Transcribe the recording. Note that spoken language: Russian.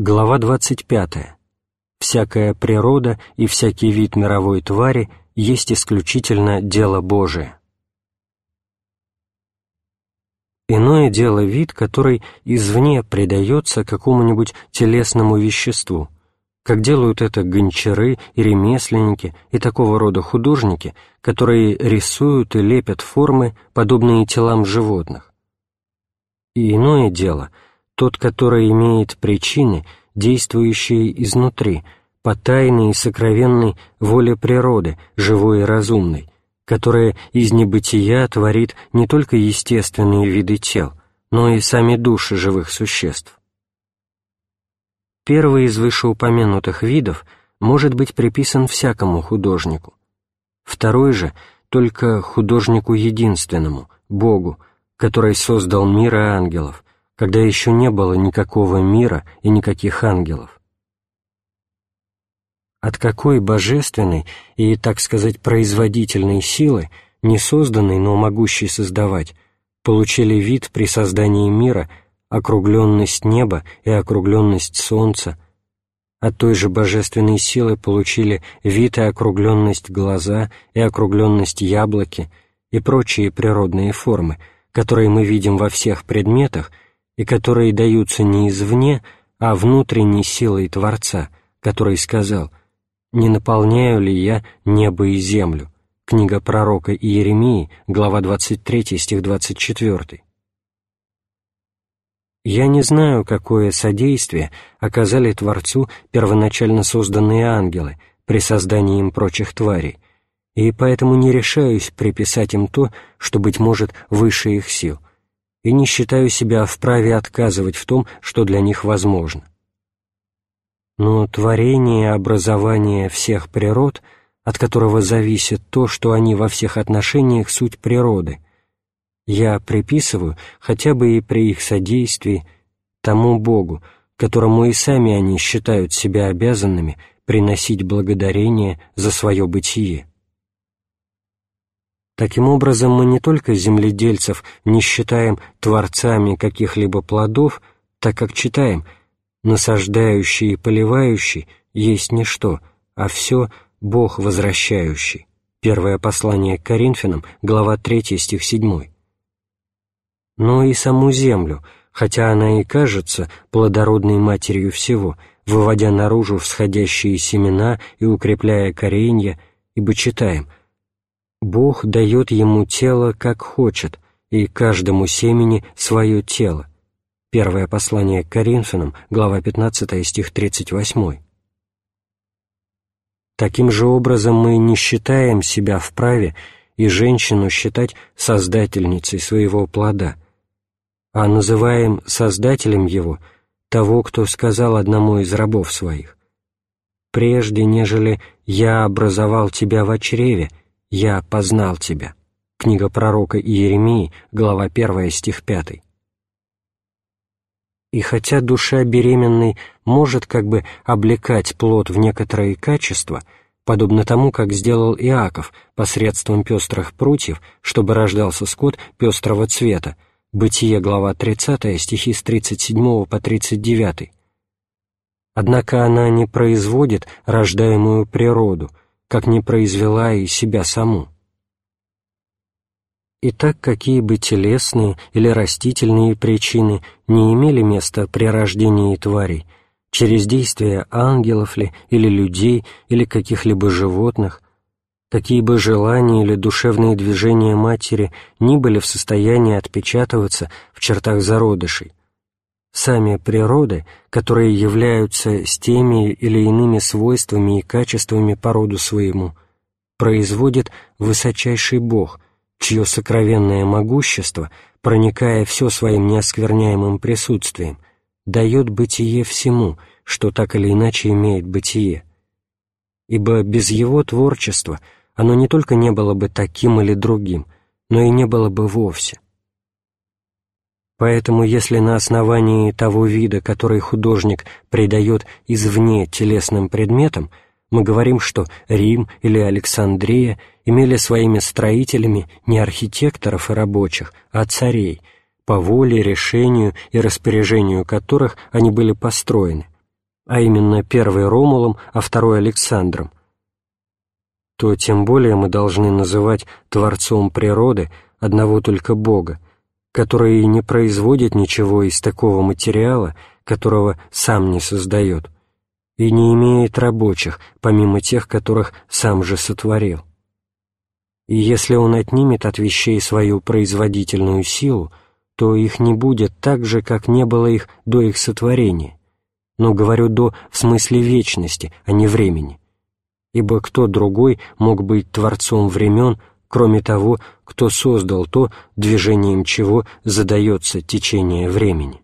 Глава 25. Всякая природа и всякий вид мировой твари есть исключительно дело Божие. Иное дело вид, который извне придается какому-нибудь телесному веществу, как делают это гончары и ремесленники и такого рода художники, которые рисуют и лепят формы, подобные телам животных. И иное дело — тот, который имеет причины, действующие изнутри, по тайной и сокровенной воле природы, живой и разумной, которая из небытия творит не только естественные виды тел, но и сами души живых существ. Первый из вышеупомянутых видов может быть приписан всякому художнику, второй же — только художнику единственному, Богу, который создал мир и ангелов, когда еще не было никакого мира и никаких ангелов. От какой божественной и, так сказать, производительной силы, не созданной, но могущей создавать, получили вид при создании мира округленность неба и округленность солнца, от той же божественной силы получили вид и округленность глаза и округленность яблоки и прочие природные формы, которые мы видим во всех предметах – и которые даются не извне, а внутренней силой Творца, который сказал «Не наполняю ли я небо и землю?» Книга пророка Иеремии, глава 23, стих 24. Я не знаю, какое содействие оказали Творцу первоначально созданные ангелы при создании им прочих тварей, и поэтому не решаюсь приписать им то, что, быть может, выше их сил — и не считаю себя вправе отказывать в том, что для них возможно. Но творение и образование всех природ, от которого зависит то, что они во всех отношениях суть природы, я приписываю, хотя бы и при их содействии, тому Богу, которому и сами они считают себя обязанными приносить благодарение за свое бытие. Таким образом, мы не только земледельцев не считаем творцами каких-либо плодов, так как читаем «насаждающий и поливающий есть ничто, а все Бог возвращающий». Первое послание к Коринфянам, глава 3, стих 7. Но и саму землю, хотя она и кажется плодородной матерью всего, выводя наружу всходящие семена и укрепляя коренья, ибо читаем – Бог дает ему тело, как хочет, и каждому семени свое тело. Первое послание к Коринфянам, глава 15, стих 38. Таким же образом мы не считаем себя вправе и женщину считать создательницей своего плода, а называем создателем его того, кто сказал одному из рабов своих, «Прежде, нежели я образовал тебя в чреве, «Я познал тебя». Книга пророка Иеремии, глава 1, стих 5. И хотя душа беременной может как бы облекать плод в некоторые качества, подобно тому, как сделал Иаков посредством пестрых прутьев, чтобы рождался скот пестрого цвета, Бытие, глава 30, стихи с 37 по 39. Однако она не производит рождаемую природу – как не произвела и себя саму. Итак, какие бы телесные или растительные причины не имели места при рождении тварей, через действия ангелов ли, или людей, или каких-либо животных, какие бы желания или душевные движения матери не были в состоянии отпечатываться в чертах зародышей, сами природы, которые являются с теми или иными свойствами и качествами по роду своему, производит высочайший Бог, чье сокровенное могущество, проникая все своим неоскверняемым присутствием, дает бытие всему, что так или иначе имеет бытие. Ибо без его творчества оно не только не было бы таким или другим, но и не было бы вовсе. Поэтому если на основании того вида, который художник придает извне телесным предметам, мы говорим, что Рим или Александрия имели своими строителями не архитекторов и рабочих, а царей, по воле, решению и распоряжению которых они были построены, а именно первый Ромулом, а второй Александром, то тем более мы должны называть Творцом природы одного только Бога, который не производит ничего из такого материала, которого сам не создает, и не имеет рабочих, помимо тех, которых сам же сотворил. И если он отнимет от вещей свою производительную силу, то их не будет так же, как не было их до их сотворения, но говорю «до» в смысле вечности, а не времени. Ибо кто другой мог быть Творцом времен, кроме того, кто создал то, движением чего задается течение времени.